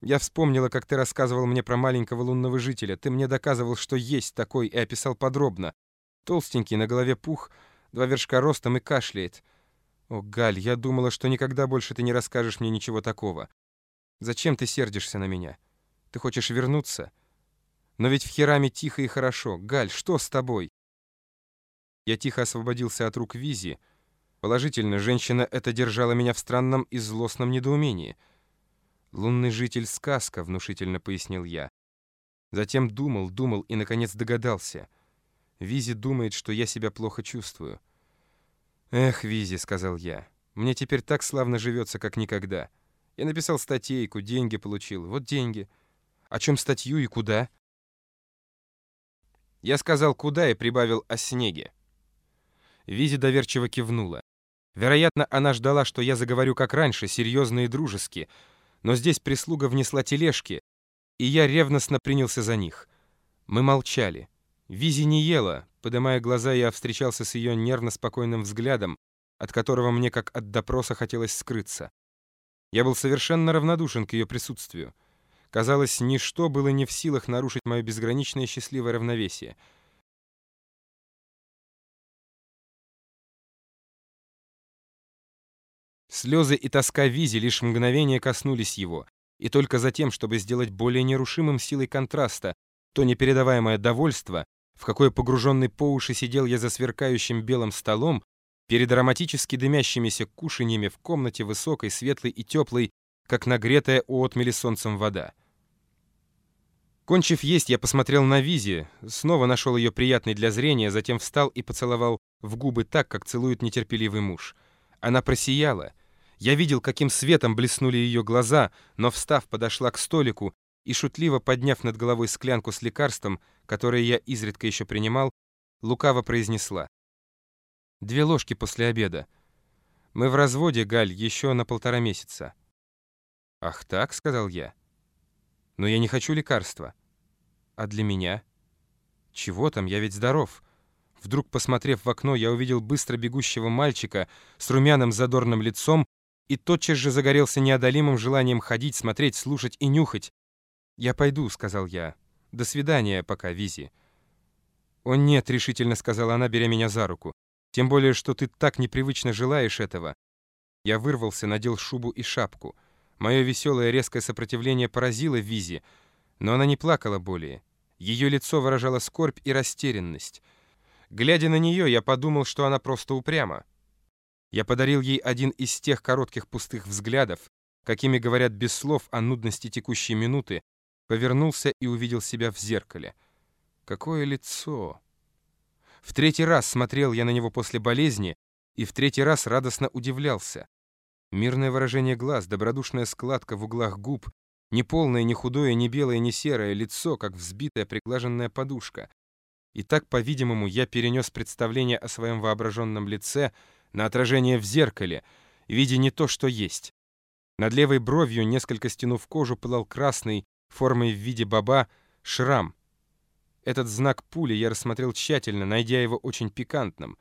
Я вспомнила, как ты рассказывал мне про маленького лунного жителя. Ты мне доказывал, что есть такой, и описал подробно. Толстенький, на голове пух, два вершка ростом и кашляет. О, Галь, я думала, что никогда больше ты не расскажешь мне ничего такого. Зачем ты сердишься на меня? Ты хочешь вернуться? Но ведь в Хираме тихо и хорошо. Галь, что с тобой? Я тихо освободился от рук Визи. Положительно, женщина это держала меня в странном и злостном недоумении. «Лунный житель — сказка», — внушительно пояснил я. Затем думал, думал и, наконец, догадался. Визи думает, что я себя плохо чувствую. «Эх, Визи», — сказал я, — «мне теперь так славно живется, как никогда. Я написал статейку, деньги получил. Вот деньги. О чем статью и куда?» Я сказал «куда» и прибавил «о снеге». Визи доверчиво кивнула. Вероятно, она ждала, что я заговорю как раньше, серьезно и дружески, но здесь прислуга внесла тележки, и я ревностно принялся за них. Мы молчали. Визи не ела. Поднимая глаза, я встречался с ее нервно-спокойным взглядом, от которого мне как от допроса хотелось скрыться. Я был совершенно равнодушен к ее присутствию. Казалось, ничто было не в силах нарушить мое безграничное счастливое равновесие — Слезы и тоска Визи лишь мгновение коснулись его, и только затем, чтобы сделать более нерушимым силой контраста то непередаваемое довольство, в какое погруженный по уши сидел я за сверкающим белым столом, перед ароматически дымящимися кушаньями в комнате высокой, светлой и теплой, как нагретая у отмели солнцем вода. Кончив есть, я посмотрел на Визи, снова нашел ее приятной для зрения, затем встал и поцеловал в губы так, как целует нетерпеливый муж. Она просияла, я видел, каким светом блеснули ее глаза, но, встав, подошла к столику и, шутливо подняв над головой склянку с лекарством, которое я изредка еще принимал, лукаво произнесла. «Две ложки после обеда. Мы в разводе, Галь, еще на полтора месяца». «Ах так?» — сказал я. «Но я не хочу лекарства». «А для меня?» «Чего там? Я ведь здоров». Вдруг, посмотрев в окно, я увидел быстро бегущего мальчика с румяным задорным лицом и тотчас же загорелся неодолимым желанием ходить, смотреть, слушать и нюхать. «Я пойду», — сказал я. «До свидания пока, Визи». «О нет», — решительно сказала она, беря меня за руку. «Тем более, что ты так непривычно желаешь этого». Я вырвался, надел шубу и шапку. Мое веселое резкое сопротивление поразило Визи, но она не плакала более. Ее лицо выражало скорбь и растерянность. Глядя на нее, я подумал, что она просто упряма. Я подарил ей один из тех коротких пустых взглядов, какими говорят без слов о нудности текущей минуты, повернулся и увидел себя в зеркале. Какое лицо! В третий раз смотрел я на него после болезни и в третий раз радостно удивлялся. Мирное выражение глаз, добродушная складка в углах губ, не полное, не худое, не белое, не серое лицо, как взбитая приглаженная подушка. И так, по-видимому, я перенес представление о своем воображенном лице — на отражение в зеркале, видя не то, что есть. Над левой бровью, несколько стянув кожу, пылал красный, формой в виде баба, шрам. Этот знак пули я рассмотрел тщательно, найдя его очень пикантным.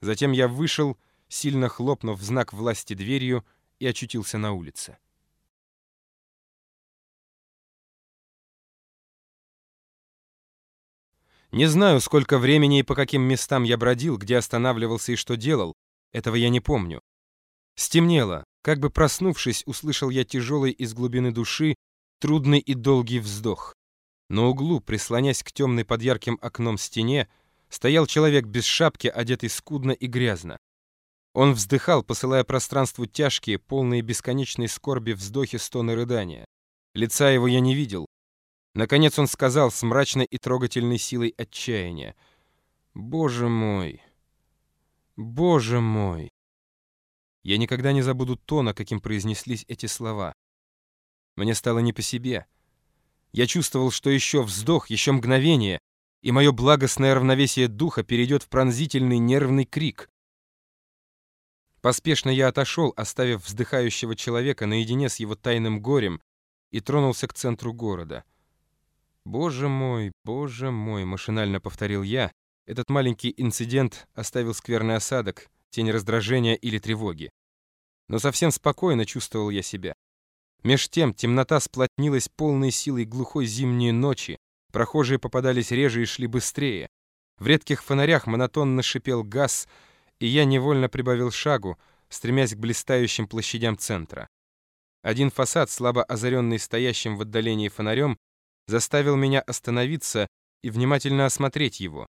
Затем я вышел, сильно хлопнув знак власти дверью, и очутился на улице. Не знаю, сколько времени и по каким местам я бродил, где останавливался и что делал, этого я не помню. Стемнело. Как бы проснувшись, услышал я тяжелый из глубины души, трудный и долгий вздох. На углу, прислонясь к темной под ярким окном стене, стоял человек без шапки, одетый скудно и грязно. Он вздыхал, посылая пространству тяжкие, полные бесконечной скорби вздохи, стоны рыдания. Лица его я не видел. Наконец он сказал с мрачной и трогательной силой отчаяния. «Боже мой!» Боже мой! Я никогда не забуду тона, каким произнеслись эти слова. Мне стало не по себе. Я чувствовал, что еще вздох, еще мгновение, и мое благостное равновесие духа перейдет в пронзительный нервный крик. Поспешно я отошел, оставив вздыхающего человека наедине с его тайным горем, и тронулся к центру города. «Боже мой, боже мой!» — машинально повторил я, этот маленький инцидент оставил скверный осадок, тень раздражения или тревоги. Но совсем спокойно чувствовал я себя. Меж тем темнота сплотнилась полной силой глухой зимней ночи, прохожие попадались реже и шли быстрее. В редких фонарях монотонно шипел газ, и я невольно прибавил шагу, стремясь к блистающим площадям центра. Один фасад, слабо озаренный стоящим в отдалении фонарем, заставил меня остановиться и внимательно осмотреть его.